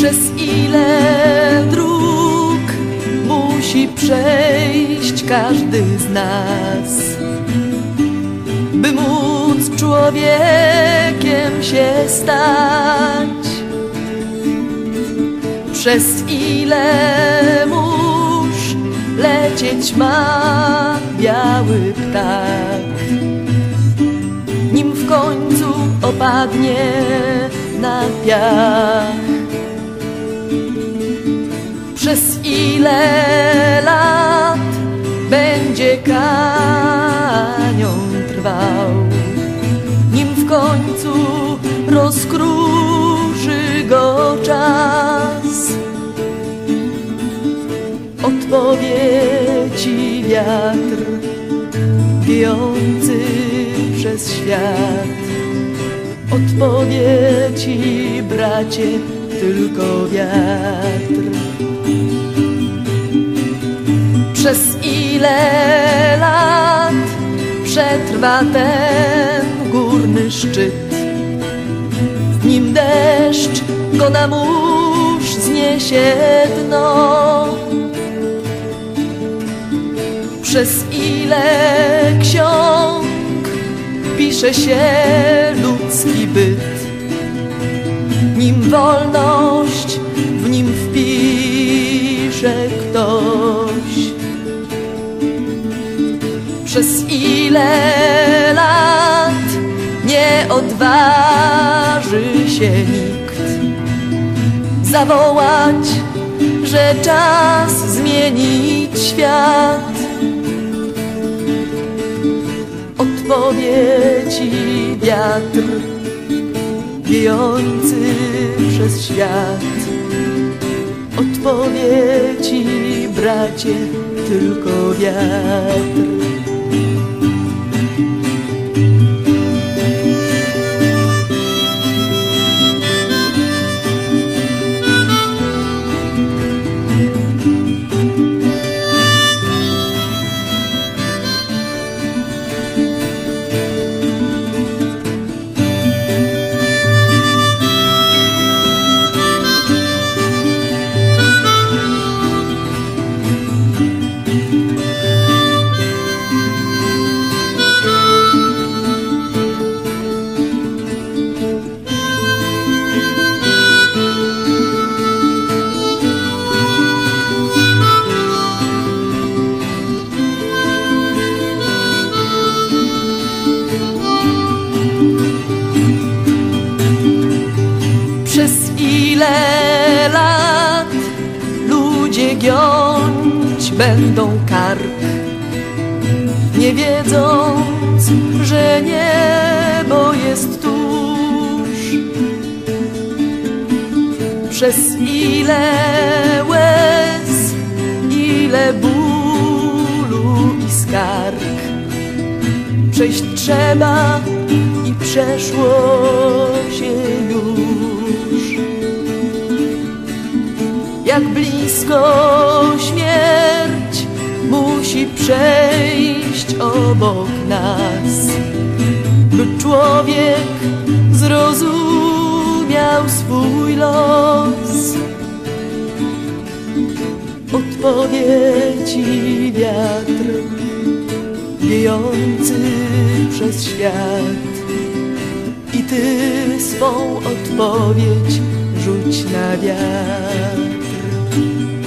Przez ile dróg musi przejść każdy z nas, by móc człowiekiem się stać? Przez ile mórz lecieć ma biały ptak, nim w końcu opadnie na piach? Ile lat będzie kanion trwał, nim w końcu rozkruszy go czas? Odpowie ci wiatr wiejący przez świat. Odpowie ci, bracie, tylko wiatr. Przez ile lat przetrwa ten górny szczyt, nim deszcz go na mórz zniesie dno? Przez ile ksiąg pisze się ludzki byt, nim wolność w nim wpisze ktoś. Przez ile lat nie odważy się nikt zawołać, że czas zmienić świat. Odpowie ci wiatr wiejący przez świat. Odpowie ci, bracie, tylko wiatr. Ludzie giąć będą kark, nie wiedząc, że niebo jest tuż. Przez ile łez, ile bólu i skarg przejść trzeba i przeszło Jak blisko śmierć musi przejść obok nas, by człowiek zrozumiał swój los. Odpowiedzi wiatr wiejący przez świat i ty swą odpowiedź rzuć na wiatr. Thank you.